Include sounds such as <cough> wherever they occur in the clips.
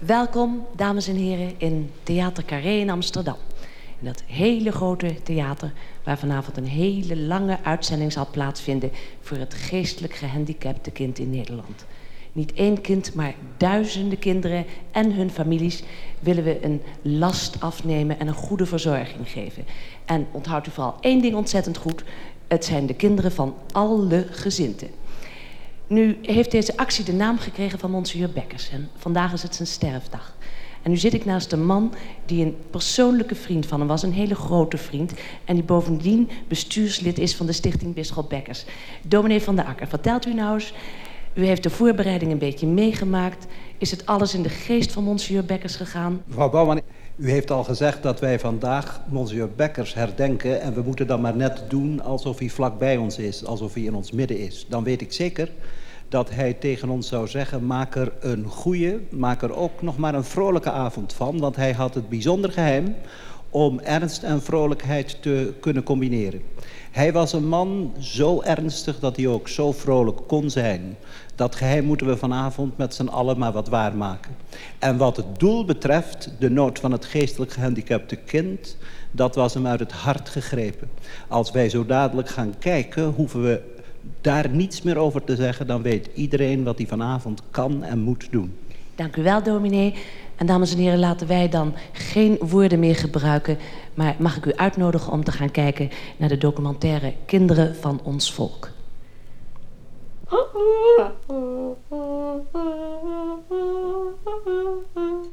Welkom, dames en heren, in Theater Carré in Amsterdam. In dat hele grote theater waar vanavond een hele lange uitzending zal plaatsvinden voor het geestelijk gehandicapte kind in Nederland. Niet één kind, maar duizenden kinderen en hun families willen we een last afnemen en een goede verzorging geven. En onthoudt u vooral één ding ontzettend goed: het zijn de kinderen van alle gezinten. Nu heeft deze actie de naam gekregen van Monsieur Bekkers. En vandaag is het zijn sterfdag. En nu zit ik naast een man die een persoonlijke vriend van hem was. Een hele grote vriend. En die bovendien bestuurslid is van de stichting Bisschop Bekkers. Dominee van der Akker, vertelt u nou eens... U heeft de voorbereiding een beetje meegemaakt. Is het alles in de geest van Monsieur Bekkers gegaan? Mevrouw Bouwman, u heeft al gezegd dat wij vandaag Monsieur Bekkers herdenken... en we moeten dan maar net doen alsof hij vlak bij ons is, alsof hij in ons midden is. Dan weet ik zeker dat hij tegen ons zou zeggen... maak er een goede, maak er ook nog maar een vrolijke avond van... want hij had het bijzonder geheim om ernst en vrolijkheid te kunnen combineren. Hij was een man zo ernstig dat hij ook zo vrolijk kon zijn. Dat geheim moeten we vanavond met z'n allen maar wat waarmaken. En wat het doel betreft, de nood van het geestelijk gehandicapte kind... dat was hem uit het hart gegrepen. Als wij zo dadelijk gaan kijken, hoeven we daar niets meer over te zeggen... dan weet iedereen wat hij vanavond kan en moet doen. Dank u wel, dominee. En dames en heren, laten wij dan geen woorden meer gebruiken... maar mag ik u uitnodigen om te gaan kijken naar de documentaire Kinderen van ons Volk.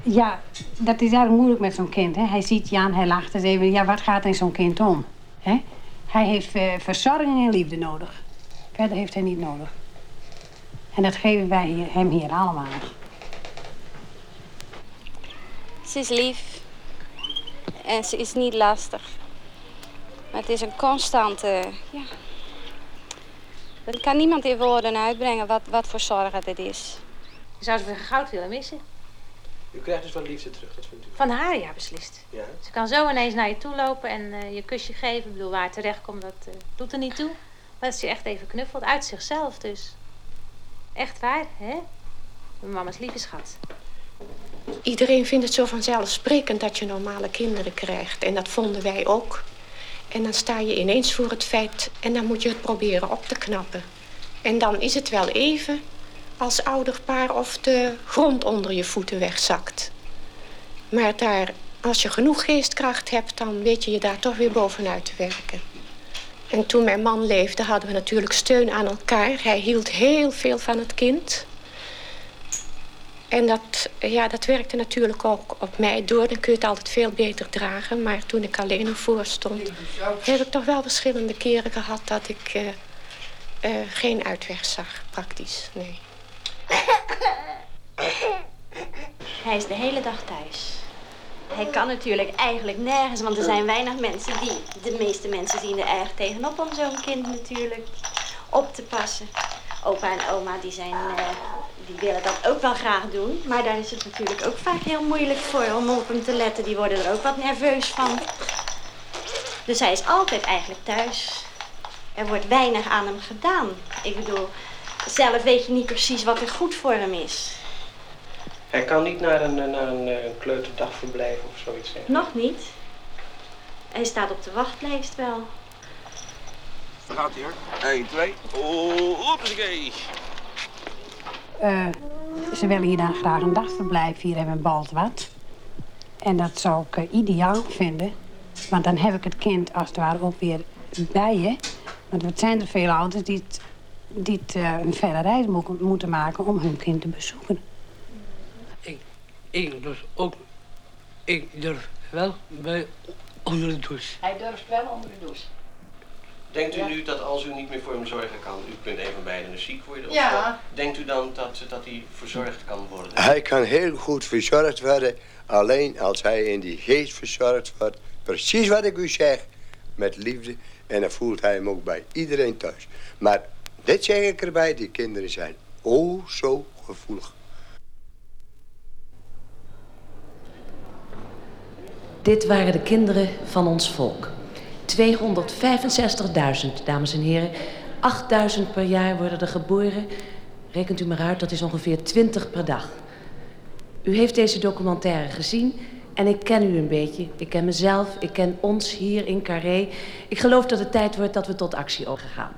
Ja, dat is erg moeilijk met zo'n kind. Hè? Hij ziet Jan, hij lacht eens even. Ja, wat gaat er in zo'n kind om? Hè? Hij heeft uh, verzorging en liefde nodig. Verder heeft hij niet nodig. En dat geven wij hier, hem hier allemaal. Ze is lief. En ze is niet lastig. Maar het is een constante... Ja. Dat kan niemand in woorden uitbrengen wat, wat voor zorg het is. Je zou ze goud willen missen. U krijgt dus wat liefde terug, dat vindt u? Van haar, ja, beslist. Ja? Ze kan zo ineens naar je toe lopen en uh, je kusje geven. Ik bedoel, waar terecht komt, dat uh, doet er niet toe. Dat ze je echt even knuffelt, uit zichzelf dus. Echt waar, hè? Mijn mama's lieve schat. Iedereen vindt het zo vanzelfsprekend dat je normale kinderen krijgt. En dat vonden wij ook. En dan sta je ineens voor het feit en dan moet je het proberen op te knappen. En dan is het wel even als ouderpaar of de grond onder je voeten wegzakt. Maar daar, als je genoeg geestkracht hebt, dan weet je je daar toch weer bovenuit te werken. En toen mijn man leefde, hadden we natuurlijk steun aan elkaar. Hij hield heel veel van het kind. En dat, ja, dat werkte natuurlijk ook op mij door. Dan kun je het altijd veel beter dragen. Maar toen ik alleen ervoor stond, heb ik toch wel verschillende keren gehad dat ik uh, uh, geen uitweg zag, praktisch. Nee. Hij is de hele dag thuis. Hij kan natuurlijk eigenlijk nergens, want er zijn weinig mensen die, de meeste mensen zien er erg tegenop om zo'n kind natuurlijk op te passen. Opa en oma die zijn, uh, die willen dat ook wel graag doen, maar daar is het natuurlijk ook vaak heel moeilijk voor om op hem te letten. Die worden er ook wat nerveus van. Dus hij is altijd eigenlijk thuis. Er wordt weinig aan hem gedaan. Ik bedoel, zelf weet je niet precies wat er goed voor hem is. Hij kan niet naar een, naar een, een kleuterdagverblijf of zoiets zeggen? Nog niet. Hij staat op de wachtlijst wel. Daar gaat hij hoor. 1, 2. Oh, hoppakee. Uh, ze willen hier dan graag een dagverblijf hier hebben in Baldwat. En dat zou ik uh, ideaal vinden. Want dan heb ik het kind als het ware ook weer bij je. Want er zijn er veel ouders die, het, die het, uh, een verre reis mo moeten maken om hun kind te bezoeken. Ik, dus ook. Ik durf wel bij onder de douche. Hij durft wel onder de douche. Denkt u nu dat als u niet meer voor hem zorgen kan, u kunt een van beiden ziek worden? Ja. Of denkt u dan dat, dat hij verzorgd kan worden? Hij kan heel goed verzorgd worden, alleen als hij in die geest verzorgd wordt. Precies wat ik u zeg, met liefde. En dan voelt hij hem ook bij iedereen thuis. Maar dit zeg ik erbij, die kinderen zijn oh zo gevoelig. Dit waren de kinderen van ons volk. 265.000, dames en heren. 8.000 per jaar worden er geboren. Rekent u maar uit, dat is ongeveer 20 per dag. U heeft deze documentaire gezien en ik ken u een beetje. Ik ken mezelf, ik ken ons hier in Carré. Ik geloof dat het tijd wordt dat we tot actie overgaan.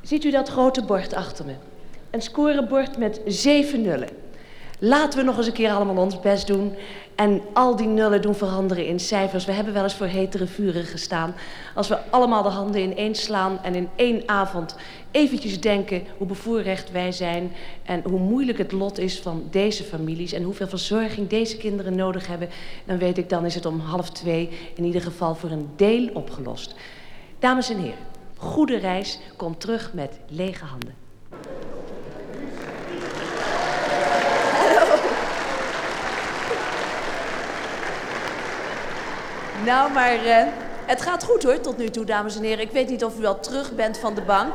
Ziet u dat grote bord achter me? Een scorebord met zeven nullen. Laten we nog eens een keer allemaal ons best doen en al die nullen doen veranderen in cijfers. We hebben wel eens voor hetere vuren gestaan. Als we allemaal de handen ineens slaan en in één avond eventjes denken hoe bevoorrecht wij zijn en hoe moeilijk het lot is van deze families en hoeveel verzorging deze kinderen nodig hebben, dan weet ik dan is het om half twee in ieder geval voor een deel opgelost. Dames en heren, goede reis, kom terug met lege handen. Nou, maar uh, het gaat goed hoor, tot nu toe, dames en heren. Ik weet niet of u al terug bent van de bank.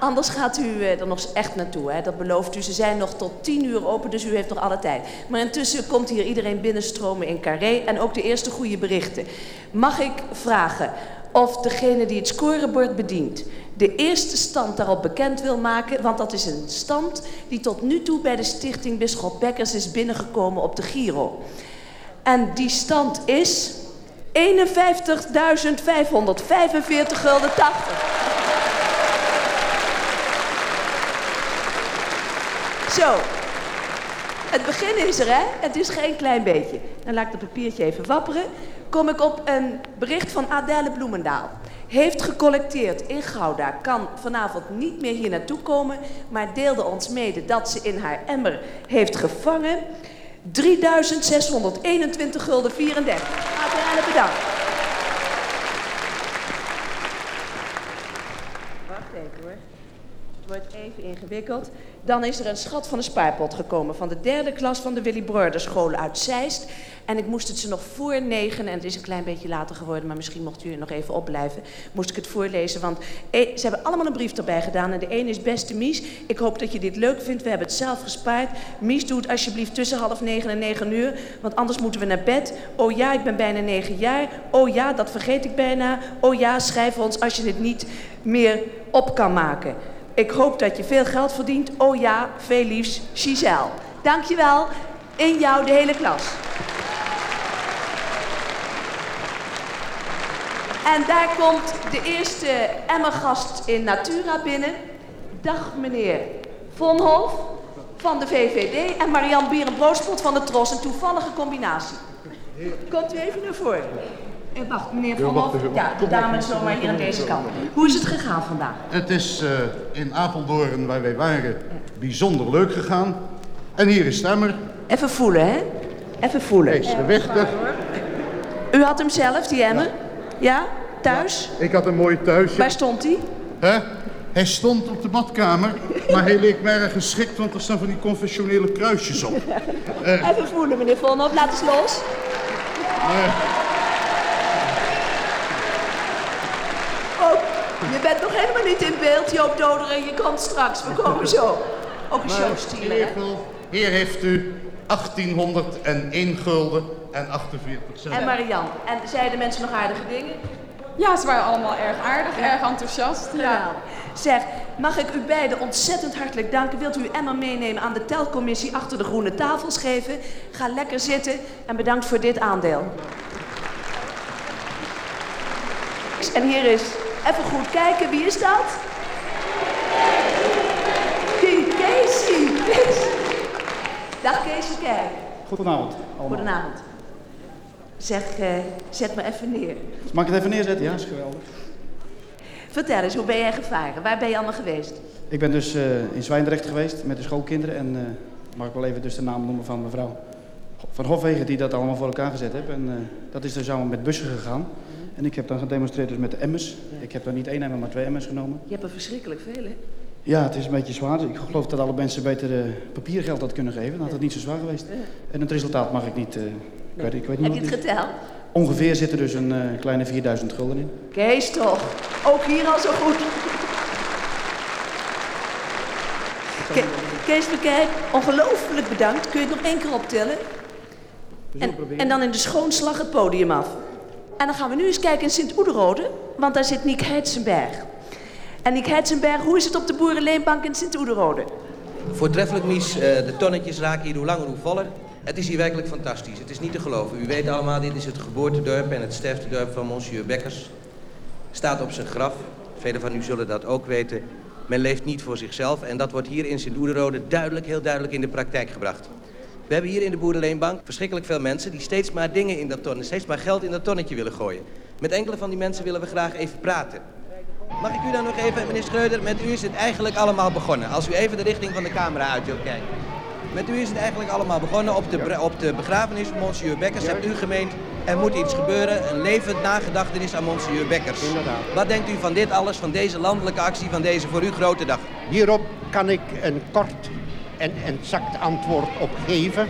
Anders gaat u uh, er nog echt naartoe, hè? dat belooft u. Ze zijn nog tot tien uur open, dus u heeft nog alle tijd. Maar intussen komt hier iedereen binnenstromen in Carré en ook de eerste goede berichten. Mag ik vragen of degene die het scorebord bedient de eerste stand daarop bekend wil maken, want dat is een stand die tot nu toe bij de stichting Bisschop Bekkers is binnengekomen op de Giro. En die stand is 51.545 gulden 80. Zo. Het begin is er, hè? Het is geen klein beetje. Dan laat ik dat papiertje even wapperen. Kom ik op een bericht van Adèle Bloemendaal. Heeft gecollecteerd in Gouda, kan vanavond niet meer hier naartoe komen, maar deelde ons mede dat ze in haar emmer heeft gevangen 3621 gulden 34. Adèle, bedankt. Wacht even hoor. Het wordt even ingewikkeld. Dan is er een schat van de spaarpot gekomen van de derde klas van de Willy Broeder school uit Zeist. En ik moest het ze nog voor negen, en het is een klein beetje later geworden, maar misschien mocht u nog even opblijven, moest ik het voorlezen. Want eh, ze hebben allemaal een brief erbij gedaan. En de ene is beste Mies. Ik hoop dat je dit leuk vindt. We hebben het zelf gespaard. Mies, doe het alsjeblieft tussen half negen en negen uur, want anders moeten we naar bed. Oh ja, ik ben bijna negen jaar. Oh ja, dat vergeet ik bijna. Oh ja, schrijf ons als je het niet meer op kan maken. Ik hoop dat je veel geld verdient. Oh ja, veel liefs, Giselle. Dankjewel. In jou de hele klas. En daar komt de eerste Emmergast in Natura binnen. Dag meneer Von Hof van de VVD en Marianne Bierenbroodspot van de Tros. Een toevallige combinatie. Komt u even naar voren. Eh, wacht, meneer Van Hof. Ja, de dame zomaar hier aan deze kant. Hoe is het gegaan vandaag? Het is uh, in Apeldoorn, waar wij waren, bijzonder leuk gegaan. En hier is Stemmer. Even voelen, hè? Even voelen. Hij is gewichtig. U had hem zelf, die emmer? Ja? ja? Thuis? Ja, ik had een mooi thuisje. Waar stond hij? Hè? Hij stond op de badkamer, maar hij leek me erg geschikt, want er staan van die conventionele kruisjes op. Uh, <laughs> Even voelen, meneer Vonhoff. Laat eens los. Uh, Je bent nog helemaal niet in beeld, Joop Doder, en je komt straks. We komen zo. Ook een show stielen, hè? Hier heeft u 1801 gulden en 48 cent. En Marian, en zeiden mensen nog aardige dingen? Ja, ze waren allemaal erg aardig, erg enthousiast. Ja. ja. Zeg, mag ik u beiden ontzettend hartelijk danken. Wilt u Emma meenemen aan de telcommissie achter de groene tafels geven? Ga lekker zitten en bedankt voor dit aandeel. En hier is Even goed kijken, wie is dat? Keesie. Dag Keesje Kerk. Goedenavond. Allemaal. Goedenavond. Zeg, uh, zet me even neer. Mag ik het even neerzetten? Ja, is geweldig. Vertel eens, hoe ben jij gevaren? Waar ben je allemaal geweest? Ik ben dus uh, in Zwijndrecht geweest met de schoolkinderen. En uh, mag ik wel even dus de naam noemen van mevrouw van Hofwegen die dat allemaal voor elkaar gezet heeft. En dat is dus allemaal met bussen gegaan. En ik heb dan gedemonstreerd dus met de emmers. Ik heb dan niet één emmer, maar twee emmers genomen. Je hebt er verschrikkelijk veel, hè? Ja, het is een beetje zwaar. Ik geloof dat alle mensen beter uh, papiergeld had kunnen geven. Dan had het niet zo zwaar geweest. En het resultaat mag ik niet... Uh, ik weet, ik weet heb je het geteld? Ongeveer zit er dus een uh, kleine 4000 gulden in. Kees toch. Ook hier al zo goed. Ke Kees Bekijk, ongelooflijk bedankt. Kun je het nog één keer optellen? En, en dan in de schoonslag het podium af. En dan gaan we nu eens kijken in Sint-Oederode, want daar zit Niek Heitsenberg. En Niek Heitsenberg, hoe is het op de boerenleenbank in Sint-Oederode? Voortreffelijk, Mies. Uh, de tonnetjes raken hier hoe langer hoe voller. Het is hier werkelijk fantastisch. Het is niet te geloven. U weet allemaal, dit is het geboortedorp en het sterftedorp van Monsieur Bekkers. Staat op zijn graf. Velen van u zullen dat ook weten. Men leeft niet voor zichzelf en dat wordt hier in Sint-Oederode duidelijk, heel duidelijk in de praktijk gebracht. We hebben hier in de Boerenleenbank verschrikkelijk veel mensen die steeds maar dingen in dat tonnen, steeds maar geld in dat tonnetje willen gooien. Met enkele van die mensen willen we graag even praten. Mag ik u dan nog even, meneer Schreuder, met u is het eigenlijk allemaal begonnen. Als u even de richting van de camera uit wilt kijken. Met u is het eigenlijk allemaal begonnen. Op de, op de begrafenis van Monsieur Bekkers hebt u gemeend... er moet iets gebeuren, een levend nagedachtenis aan Monsieur Bekkers. Wat denkt u van dit alles, van deze landelijke actie, van deze voor u grote dag? Hierop kan ik een kort en exact antwoord op geven.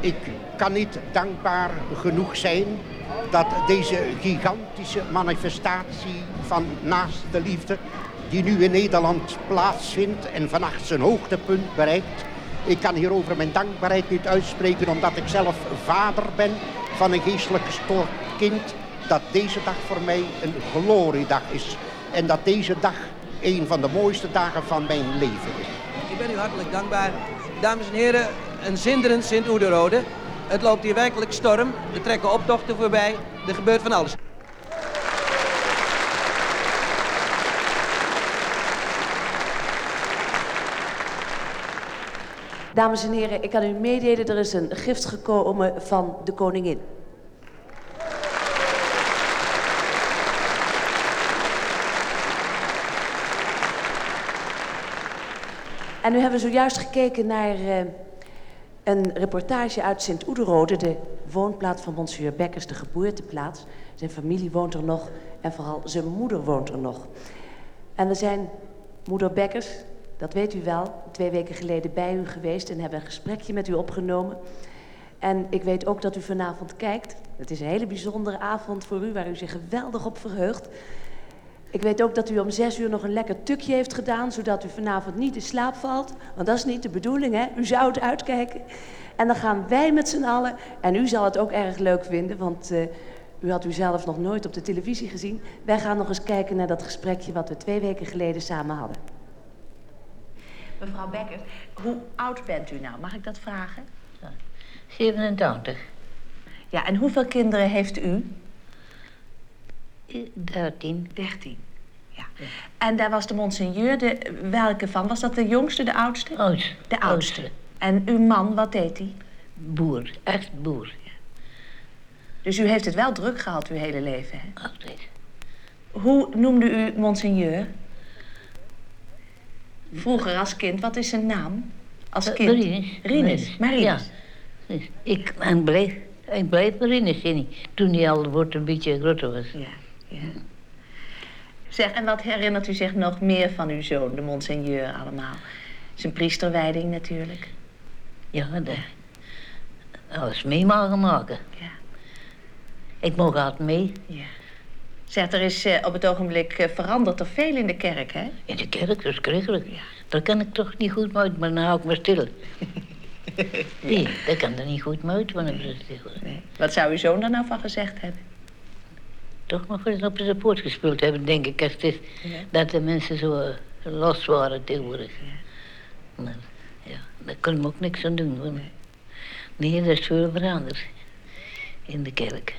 Ik kan niet dankbaar genoeg zijn dat deze gigantische manifestatie van naaste liefde, die nu in Nederland plaatsvindt en vannacht zijn hoogtepunt bereikt. Ik kan hierover mijn dankbaarheid niet uitspreken omdat ik zelf vader ben van een geestelijk gestoord kind. Dat deze dag voor mij een gloriedag is. En dat deze dag een van de mooiste dagen van mijn leven is. Ik ben u hartelijk dankbaar. Dames en heren, een zinderend Sint-Oederode. Het loopt hier werkelijk storm. Er trekken optochten voorbij. Er gebeurt van alles. Dames en heren, ik kan u meedelen, er is een gift gekomen van de koningin. En nu hebben we zojuist gekeken naar eh, een reportage uit Sint-Oederode, de woonplaats van Monsieur Bekkers, de geboorteplaats. Zijn familie woont er nog en vooral zijn moeder woont er nog. En we zijn moeder Bekkers, dat weet u wel, twee weken geleden bij u geweest en hebben een gesprekje met u opgenomen. En ik weet ook dat u vanavond kijkt. Het is een hele bijzondere avond voor u, waar u zich geweldig op verheugt. Ik weet ook dat u om zes uur nog een lekker tukje heeft gedaan, zodat u vanavond niet in slaap valt. Want dat is niet de bedoeling, hè? U zou het uitkijken. En dan gaan wij met z'n allen, en u zal het ook erg leuk vinden, want eh, u had u zelf nog nooit op de televisie gezien. Wij gaan nog eens kijken naar dat gesprekje wat we twee weken geleden samen hadden. Mevrouw Bekkers, hoe oud bent u nou? Mag ik dat vragen? 87. Ja, en hoeveel kinderen heeft u? 13. 13. Ja. En daar was de monseigneur, de, welke van? Was dat de jongste, de oudste? Oudste. De oudste. En uw man, wat deed hij? Boer, echt boer. Dus u heeft het wel druk gehad uw hele leven, hè? Altijd. Hoe noemde u monseigneur? Vroeger als kind, wat is zijn naam? Als Eh, kind? Marinus. Rinus. Marinus. Ja. Ik, en bleef, ik bleef in. Toen hij al wordt een beetje groter was. Ja, ja. Zeg, en wat herinnert u zich nog meer van uw zoon, de monseigneur, allemaal? Zijn priesterwijding natuurlijk. Ja, dat. Alles mee mogen maken. Ja. Ik mocht altijd mee. Ja. Zeg, er is eh, op het ogenblik eh, veranderd er veel in de kerk, hè? In de kerk, verschrikkelijk. Daar kan ik toch niet goed mee uit, maar dan hou ik me stil. <laughs> Nee, dat kan er niet goed mee uit, want ik ben stil. Wat zou uw zoon daar nou van gezegd hebben? Toch nog eens op zijn poort gespeeld hebben, denk ik, als het is Ja. dat de mensen zo eh, los waren tegenwoordig. Maar ja, daar kon ik ook niks aan doen. Nee, er is veel veranderd in de kerk.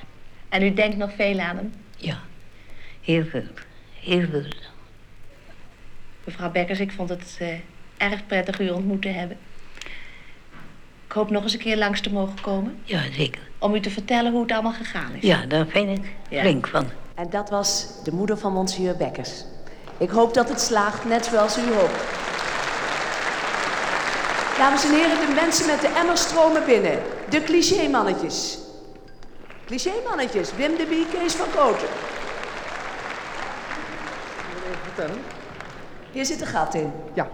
En u denkt nog veel aan hem? Ja, heel veel. Heel veel. Mevrouw Bekkers, ik vond het eh, erg prettig u ontmoet te hebben. Ik hoop nog eens een keer langs te mogen komen. Ja, zeker. Om u te vertellen hoe het allemaal gegaan is. Ja, daar vind ik Ja. flink van. En dat was de moeder van Monsieur Bekkers. Ik hoop dat het slaagt, net zoals u hoopt. Dames en heren, de mensen met de emmer stromen binnen. De clichémannetjes. Clichémannetjes, Wim de Bie, Kees van Koten. vertellen? Hier zit een gat in. Ja.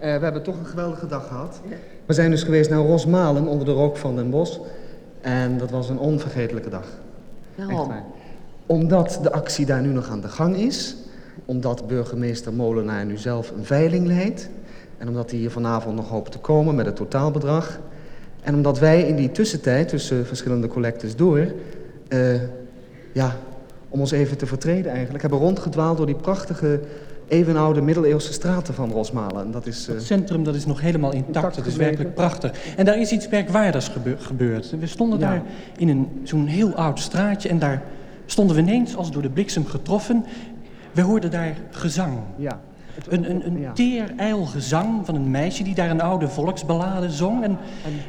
Eh, we hebben toch een geweldige dag gehad. We zijn dus geweest naar Rosmalen onder de rook van Den Bosch. En dat was een onvergetelijke dag. Waarom? Omdat de actie daar nu nog aan de gang is. Omdat burgemeester Molenaar nu zelf een veiling leidt. En omdat hij hier vanavond nog hoopt te komen met het totaalbedrag. En omdat wij in die tussentijd, tussen verschillende collectes door... eh, ja, om ons even te vertreden eigenlijk, hebben rondgedwaald door die prachtige eeuwenoude middeleeuwse straten van Rosmalen. En dat is... eh, Het centrum dat is nog helemaal intact. Intact Het is gebleven. werkelijk prachtig. En daar is iets merkwaardigs gebe- gebeurd. We stonden Ja. daar in zo'n heel oud straatje en daar stonden we ineens als door de bliksem getroffen. We hoorden daar gezang. Ja. Een, een, een teer, gezang van een meisje die daar een oude volksballade zong. En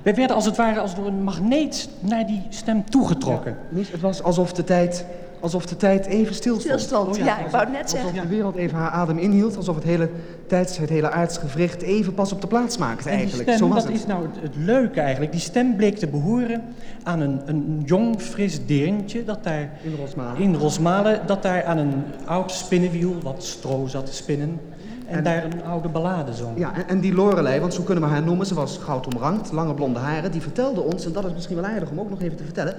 wij werden als het ware als door een magneet naar die stem toegetrokken. Het was alsof de tijd, alsof de tijd even stilstond. Stilstond, Oh ja, ik wou het net zeggen. Alsof de wereld even haar adem inhield. Alsof het hele tijd, het hele aardsgewricht even pas op de plaats maakte En die eigenlijk. stem, Zo was dat het. is nou het, het leuke eigenlijk. Die stem bleek te behoren aan een, een jong, fris deerntje dat daar in Rosmalen, in Rosmalen dat daar aan een oud spinnenwiel wat stro zat te spinnen. En, daar een oude ballade zong. Ja, en, en die Lorelei, want zo kunnen we haar noemen, ze was goud omrankt, lange blonde haren, die vertelde ons, en dat is misschien wel aardig om ook nog even te vertellen,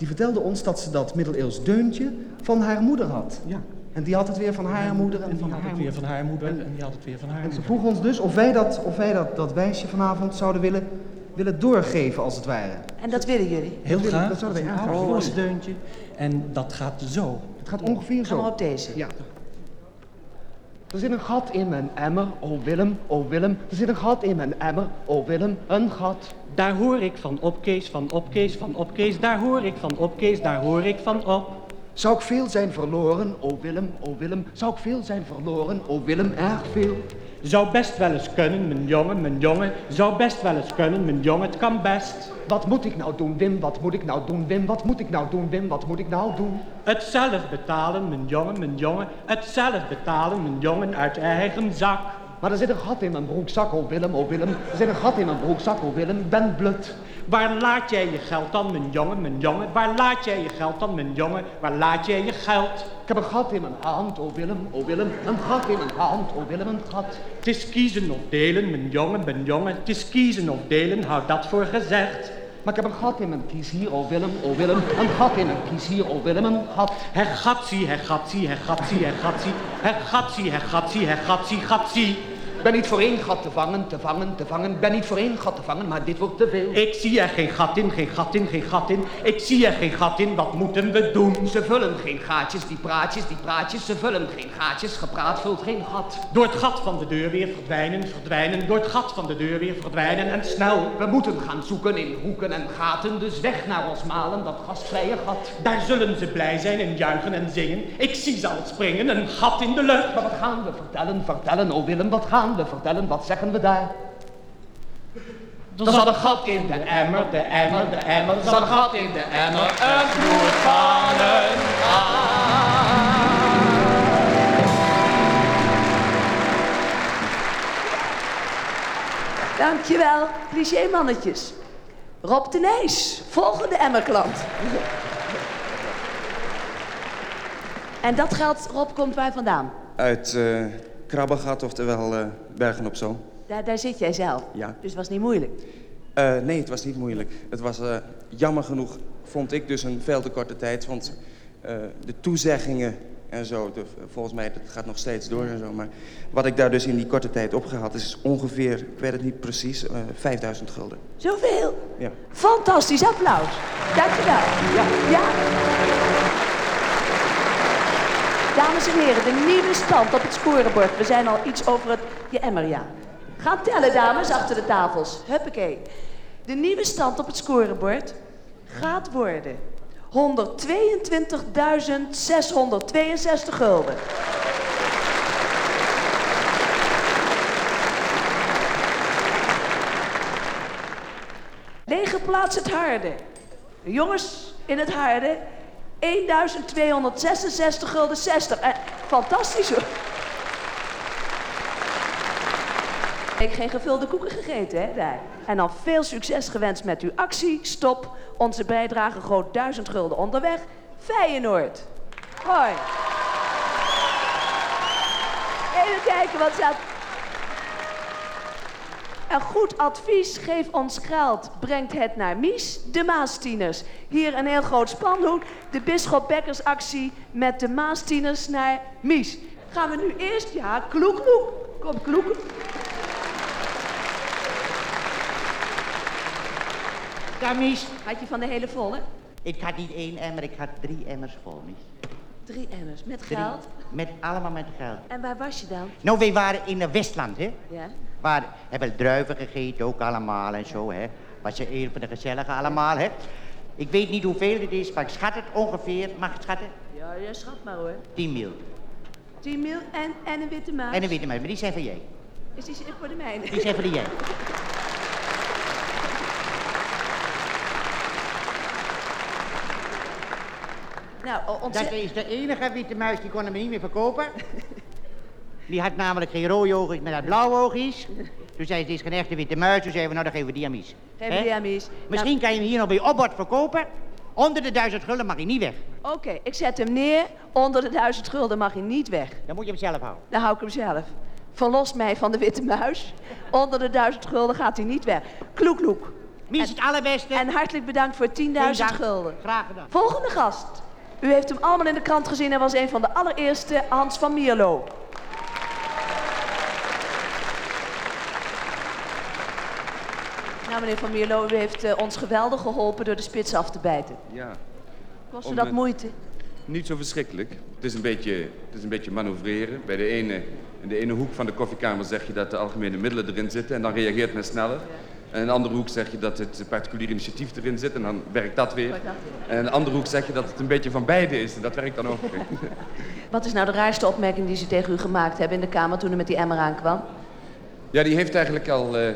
die vertelde ons dat ze dat middeleeuws deuntje van haar moeder had. Ja. En die had het weer van haar moeder en, En van die had haar het weer moeder. van haar moeder en die had het weer van haar En ze moeder. vroeg ons dus of wij dat, of wij dat, dat wijsje vanavond zouden willen, willen doorgeven, als het ware. En dat willen jullie? Heel Dat willen- graag. dat zouden wij oud willen. volksdeuntje. En dat gaat zo. Het gaat ongeveer zo. maar op deze. Ja. Er zit een gat in mijn emmer, oh Willem, oh Willem. Er zit een gat in mijn emmer, oh Willem, een gat. Daar hoor ik van op Kees, van op Kees, van op Kees. Daar hoor ik van op Kees, daar hoor ik van op. Zou ik veel zijn verloren, oh Willem, oh Willem. Zou ik veel zijn verloren, oh Willem, erg veel. Zou best wel eens kunnen, mijn jongen, mijn jongen. Zou best wel eens kunnen, mijn jongen, het kan best. Wat moet ik nou doen, Wim? Wat moet ik nou doen, Wim? Wat moet ik nou doen, Wim? Wat moet ik nou doen? Het zelf betalen, mijn jongen, mijn jongen. Het zelf betalen, mijn jongen, uit eigen zak. Maar er zit een gat in mijn broekzak, oh Willem, oh Willem. Er zit een gat in mijn broekzak, oh Willem, ik ben blut. Waar laat jij je geld dan, mijn jongen, mijn jongen? Waar laat jij je geld dan, mijn jongen? Waar laat jij je geld? Ik heb een gat in mijn hand, oh Willem, oh Willem. Een gat in mijn hand, oh Willem, een gat. Het is kiezen of delen, mijn jongen, mijn jongen. Het is kiezen of delen, houd dat voor gezegd. Maar ik heb een gat in mijn kies hier, oh Willem, oh Willem. Een gat in mijn kies hier, oh Willem, een gat. He gatsie, he gatsie, he gatsie, he gatsie. Ben niet voor één gat te vangen, te vangen, te vangen. Ben niet voor één gat te vangen, maar dit wordt te veel. Ik zie er geen gat in, geen gat in, geen gat in. Ik zie er geen gat in, wat moeten we doen? Ze vullen geen gaatjes, die praatjes, die praatjes. Ze vullen geen gaatjes, gepraat vult geen gat. Door het gat van de deur weer verdwijnen, verdwijnen. Door het gat van de deur weer verdwijnen en snel. We moeten gaan zoeken in hoeken en gaten, dus weg naar ons malen, dat gastvrije gat. Daar zullen ze blij zijn en juichen en zingen. Ik zie ze al springen, een gat in de lucht. Maar wat gaan we vertellen, vertellen, oh Willem, wat gaan we vertellen, wat zeggen we daar? Er zat een gat in de emmer, de emmer, de emmer. Er zat een gat in de emmer, een vloer van een Dankjewel, cliché-mannetjes. Rob de Nijs, volgende emmerklant. En dat geld, Rob, komt waar vandaan? Uit eh Krabbegat, oftewel eh, Bergen op Zoom. Daar, daar zit jij zelf. Ja. Dus het was niet moeilijk. Eh, nee, het was niet moeilijk. Het was eh, jammer genoeg, vond ik dus een veel te korte tijd. Want de toezeggingen en zo, de- volgens mij, dat gaat nog steeds door en zo. Maar wat ik daar dus in die korte tijd opgehaald is ongeveer, ik weet het niet precies, eh 5000 gulden. Zoveel. Ja. Fantastisch, applaus. Dankjewel. Ja. ja. Dames en heren, de nieuwe stand op het scorebord. We zijn al iets over het... Je emmer, ja. Gaan tellen, dames, achter de tafels. Huppakee. De nieuwe stand op het scorebord gaat worden... 122.662 gulden. Lege plaats het harde. De jongens in het harde. 1266 gulden 60. Eh, fantastisch hoor. Ik heb geen gevulde koeken gegeten, hè, daar. En dan veel succes gewenst met uw actie. Stop. Onze bijdrage groot 1000 gulden onderweg. Feyenoord. Hoi. Even kijken wat staat. Een goed advies, geef ons geld, brengt het naar Mies, de Maastieners. Hier een heel groot spandoek, de Bisschop Bekkers actie met de Maastieners naar Mies. Gaan we nu eerst, ja, kloek, kloek. Kom, kloek. Ja, Mies. Had je van de hele volle? Ik had niet één emmer, ik had drie emmers vol, Mies. Drie emmers. Met Drie. geld? Met, allemaal met geld. En waar was je dan? Nou, wij waren in het Westland, hè. Ja? Waar hebben we druiven gegeten, ook allemaal en zo, hè. Was je een van de gezellige allemaal, hè. Ik weet niet hoeveel het is, maar ik schat het ongeveer, mag ik schatten? Ja, ja, schat maar hoor. 10 mil. 10 mil en, en een witte muis. En een witte muis, maar die zijn van jij. Is die voor de mijne? Die zijn van <laughs> de jij. Nou, Dat is de enige witte muis, die konden we niet meer verkopen. <laughs> Die had namelijk geen rode oogjes, maar had blauwe oogjes. Toen zei ze, dit is geen echte witte muis. Toen zeiden we, nou dan geven we die aan Mies. Geef Hè? die aan Mies. Misschien kan je hem hier nog bij opbod verkopen. Onder de duizend gulden mag hij niet weg. Oké, ik zet hem neer. Onder de duizend gulden mag hij niet weg. Dan moet je hem zelf houden. Dan hou ik hem zelf. Verlos mij van de witte muis. Onder de duizend gulden gaat hij niet weg. Kloek, kloek. Mies, het allerbeste. En hartelijk bedankt voor 10.000 dank. gulden. Graag gedaan. Volgende gast. U heeft hem allemaal in de krant gezien. Hij was een van de allereerste, Hans van Mierlo. Nou, meneer Van Mierlo, u heeft eh, ons geweldig geholpen door de spits af te bijten. Ja. Kostte dat moeite? Niet zo verschrikkelijk. Het is een beetje, het is een beetje manoeuvreren. Bij de ene, in de ene hoek van de koffiekamer zeg je dat de algemene middelen erin zitten en dan reageert men sneller. En in de andere hoek zeg je dat het particulier initiatief erin zit en dan werkt dat weer. En in de andere hoek zeg je dat het een beetje van beide is en dat werkt dan ook weer. <laughs> Wat is nou de raarste opmerking die ze tegen u gemaakt hebben in de Kamer toen u met die emmer aankwam? Ja, die heeft eigenlijk al eh,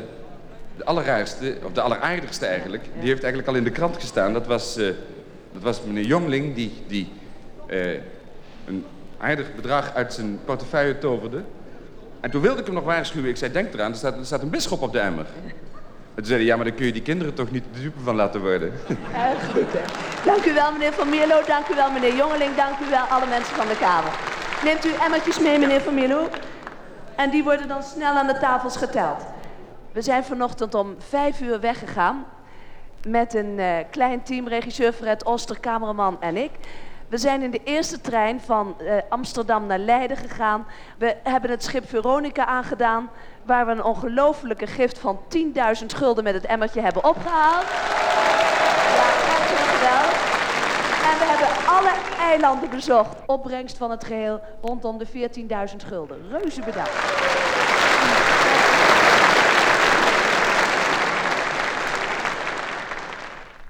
de allerraarste, of de alleraardigste eigenlijk, die heeft eigenlijk al in de krant gestaan. Dat was, eh, dat was meneer Jongling die, die eh, een aardig bedrag uit zijn portefeuille toverde. En toen wilde ik hem nog waarschuwen. Ik zei, denk eraan, er staat, er staat een bisschop op de emmer. En toen zei hij, ja, maar dan kun je die kinderen toch niet de dupe van laten worden. <laughs> Erg goed, hè? Dank u wel, meneer Van Mierlo. Dank u wel, meneer Jongeling. Dank u wel, alle mensen van de Kamer. Neemt u emmertjes mee, meneer Van Mierlo? En die worden dan snel aan de tafels geteld. We zijn vanochtend om vijf uur weggegaan met een eh, klein team, regisseur Fred Oster, cameraman en ik. We zijn in de eerste trein van eh, Amsterdam naar Leiden gegaan. We hebben het schip Veronica aangedaan, waar we een ongelofelijke gift van 10.000 gulden met het emmertje hebben opgehaald. Ja, hartelijk wel. En we hebben alle eilanden bezocht. Opbrengst van het geheel rondom de 14.000 gulden. Reuze bedankt.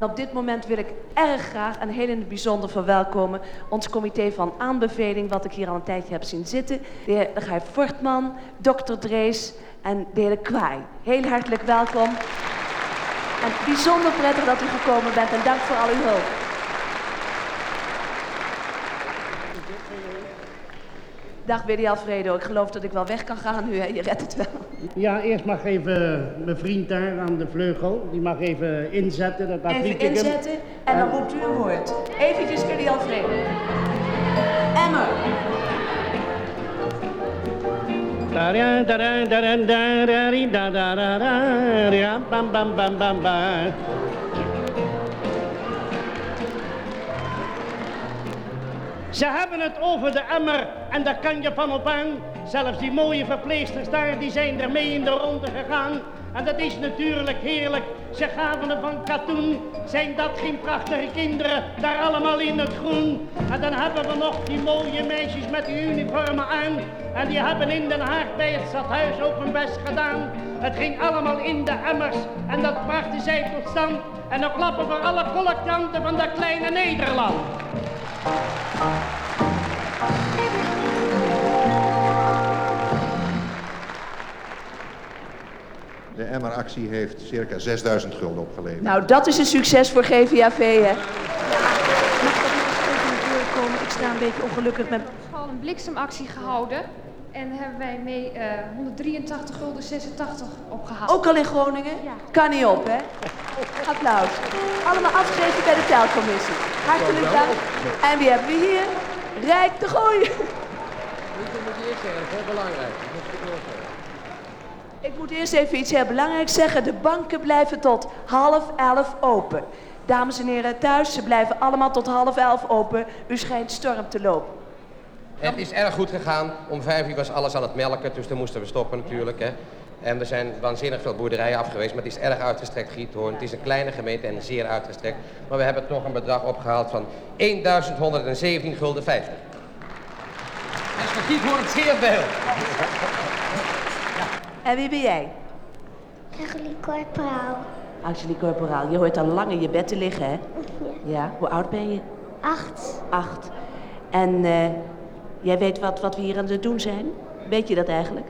Op dit moment wil ik erg graag en heel in het bijzonder verwelkomen ons comité van aanbeveling, wat ik hier al een tijdje heb zien zitten. De heer Fortman, dokter Drees en de heer Kwaai. Heel hartelijk welkom. En bijzonder prettig dat u gekomen bent en dank voor al uw hulp. Dag Willy Alfredo, ik geloof dat ik wel weg kan gaan nu, hè? je redt het wel. Ja, eerst mag even mijn vriend daar aan de vleugel, die mag even inzetten. Dat Even inzetten en dan roept u een woord. Eventjes Willy Alfredo. Emmer. Da-da, da-da, da-da, da-da-di, da-da-da-da, ja, bam, bam, bam, bam, bam. Ze hebben het over de emmer en daar kan je van op aan. Zelfs die mooie verpleegsters daar, die zijn ermee in de ronde gegaan. En dat is natuurlijk heerlijk. Ze gaven er van katoen. Zijn dat geen prachtige kinderen? Daar allemaal in het groen. En dan hebben we nog die mooie meisjes met die uniformen aan. En die hebben in Den Haag bij het stadhuis ook hun best gedaan. Het ging allemaal in de emmers. En dat brachten zij tot stand. En dan klappen voor alle collectanten van dat kleine Nederland. De emmeractie heeft circa 6000 gulden opgeleverd. Nou, dat is een succes voor GVAV, hè? komen. Ik sta een beetje ongelukkig met... al een bliksemactie gehouden. En hebben wij mee eh 183 gulden 86 opgehaald. Ook al in Groningen? Kan niet op, hè? Applaus. Allemaal afgegeven bij de telcommissie. Hartelijk dank. En wie hebben we hier? Rijk de Gooien. Dit moet eerst zeggen, heel belangrijk. Ik moet eerst even iets heel belangrijks zeggen. De banken blijven tot half elf open. Dames en heren thuis, ze blijven allemaal tot half elf open. U schijnt storm te lopen. Het is erg goed gegaan. Om vijf uur was alles aan het melken, dus toen moesten we stoppen natuurlijk. Hè. En er zijn waanzinnig veel boerderijen af geweest, maar het is erg uitgestrekt Giethoorn. Het is een kleine gemeente en zeer uitgestrekt. Maar we hebben toch een bedrag opgehaald van 1117 gulden 50. Giet hoort het zeer veel. En wie ben jij? Angelique Corporaal. Angelique Corporaal. Je hoort al lang in je bed te liggen, hè? Ja. Hoe oud ben je? Acht. Acht. En eh, jij weet wat, wat we hier aan het doen zijn? Weet je dat eigenlijk?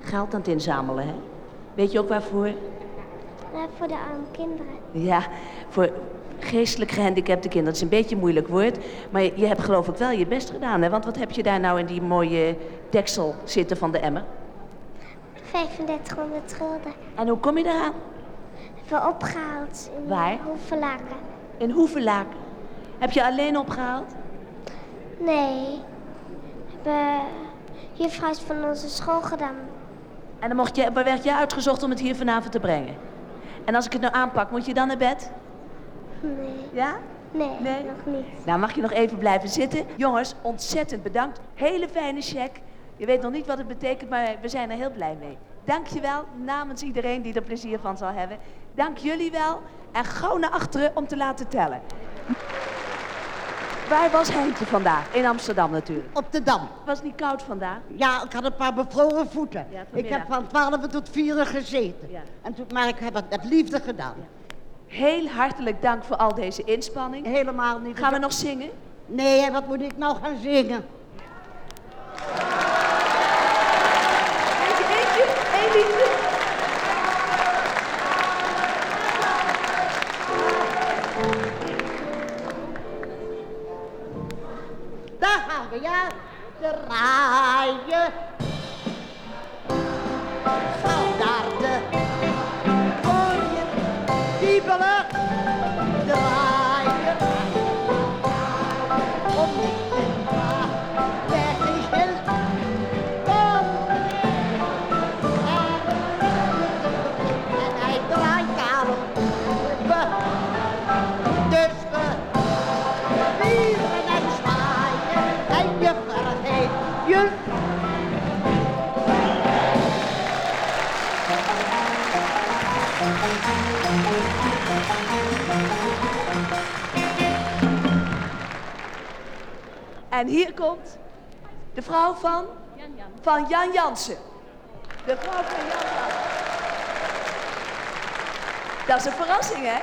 Geld aan het inzamelen, hè? Weet je ook waarvoor? Ja, voor de arme kinderen. Ja, voor geestelijk gehandicapte kinderen. Dat is een beetje een moeilijk woord. Maar je, je hebt geloof ik wel je best gedaan, hè? Want wat heb je daar nou in die mooie deksel zitten van de emmer? 3500 gulden. En hoe kom je? Hebben we opgehaald in Waar? Hoevelaken. In Hoevelaken. Heb je alleen opgehaald? Nee. We hebben juffrouw van onze school gedaan. En dan mocht je, werd je uitgezocht om het hier vanavond te brengen? En als ik het nou aanpak, moet je dan naar bed? Nee. Ja? Nee, nog niet. Nou, mag je nog even blijven zitten. Jongens, ontzettend bedankt. Hele fijne check. Je weet nog niet wat het betekent, maar we zijn er heel blij mee. Dank je wel, namens iedereen die er plezier van zal hebben. Dank jullie wel. En gauw naar achteren om te laten tellen. Waar was Heintje vandaag? In Amsterdam natuurlijk. Op de Dam. Was het niet koud vandaag? Ja, ik had een paar bevroren voeten. Ja, ik heb van 12 tot 4 uur gezeten. Ja. En toen, maar ik heb het met liefde gedaan. Heel hartelijk dank voor al deze inspanning. Helemaal niet. Gaan we nog zingen? Nee, wat moet ik nou gaan zingen? Wow. En hier komt de vrouw van? Van Jan Jansen. De vrouw van Jan Jansen. Dat is een verrassing, hè?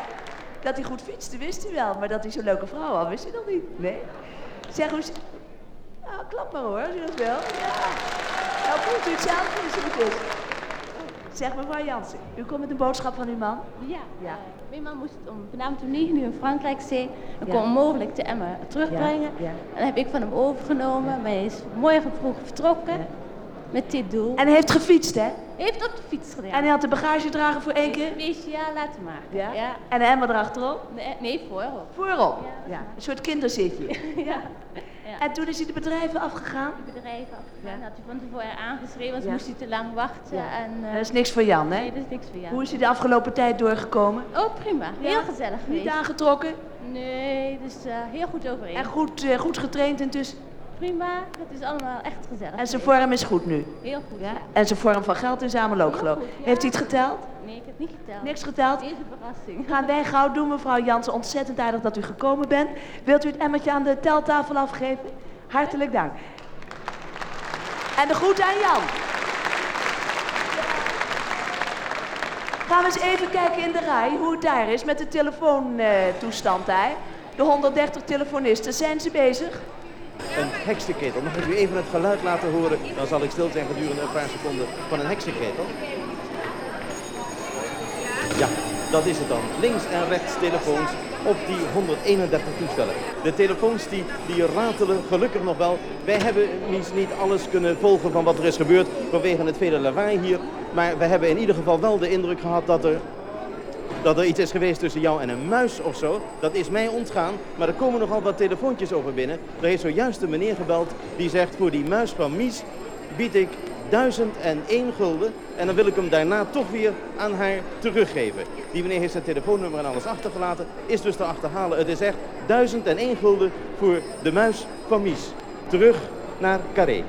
Dat hij goed fietste, wist u wel. Maar dat hij zo'n leuke vrouw had, wist u nog niet. Nee? Zeg is- Nou, klap maar hoor, als dat wil. Ja. Nou, voelt u het zelf. Zeg mevrouw Jansen, u komt met een boodschap van uw man? Ja, Ja. ja. mijn man moest om, vanavond om 9 uur in Frankrijk zijn. Ja. kon onmogelijk de emmer terugbrengen. Ja, ja. En dat heb ik van hem overgenomen. Maar hij is morgen vroeg vertrokken met dit doel. En hij heeft gefietst, hè? Hij heeft op de fiets gedaan. En hij had de bagagedrager voor één keer? Speciaal laten maken. Ja? ja. En de emmer erachterop? Nee, nee voorop. Voorop? Ja. Een soort kinderzitje. <laughs> ja. En toen is hij de bedrijven afgegaan? De bedrijven afgegaan. Had hij van tevoren aangeschreven, want Ja. moest hij te lang wachten. Ja. En, eh, Dat is niks voor Jan, hè? Nee, dat is niks voor jou. Hoe is hij de afgelopen tijd doorgekomen? Oh, prima. Heel Ja? gezellig Niet geweest. aangetrokken? Nee, dus eh, heel goed overeen. En goed, eh, goed getraind intussen? Prima, het is allemaal echt gezellig. En zijn vorm is goed nu? Heel goed, ja. En zijn vorm van geld inzamelen ook, geloof ik. ja. Heeft hij het geteld? Nee, ik heb niet geteld. Niks geteld? Deze verrassing. Gaan wij gauw doen, mevrouw Jansen. Ontzettend aardig dat u gekomen bent. Wilt u het emmertje aan de teltafel afgeven? Hartelijk dank. En de groet aan Jan. Gaan we eens even kijken in de rij hoe het daar is met de telefoontoestand daar. De 130 telefonisten, zijn ze bezig? Een heksenketel. Mag ik u even het geluid laten horen? Dan zal ik stil zijn gedurende een paar seconden van een heksenketel. Ja, dat is het dan. Links en rechts telefoons op die 131 toestellen. De telefoons die, die ratelen gelukkig nog wel. Wij hebben niet, niet alles kunnen volgen van wat er is gebeurd vanwege het vele lawaai hier. Maar we hebben in ieder geval wel de indruk gehad dat er dat er iets is geweest tussen jou en een muis of zo. Dat is mij ontgaan, maar er komen nogal wat telefoontjes over binnen. Er heeft zojuist een meneer gebeld die zegt voor die muis van Mies bied ik 1001 gulden en dan wil ik hem daarna toch weer aan haar teruggeven. Die meneer heeft zijn telefoonnummer en alles achtergelaten, is dus te achterhalen. Het is echt 1001 gulden voor de muis van Mies. Terug naar Carré.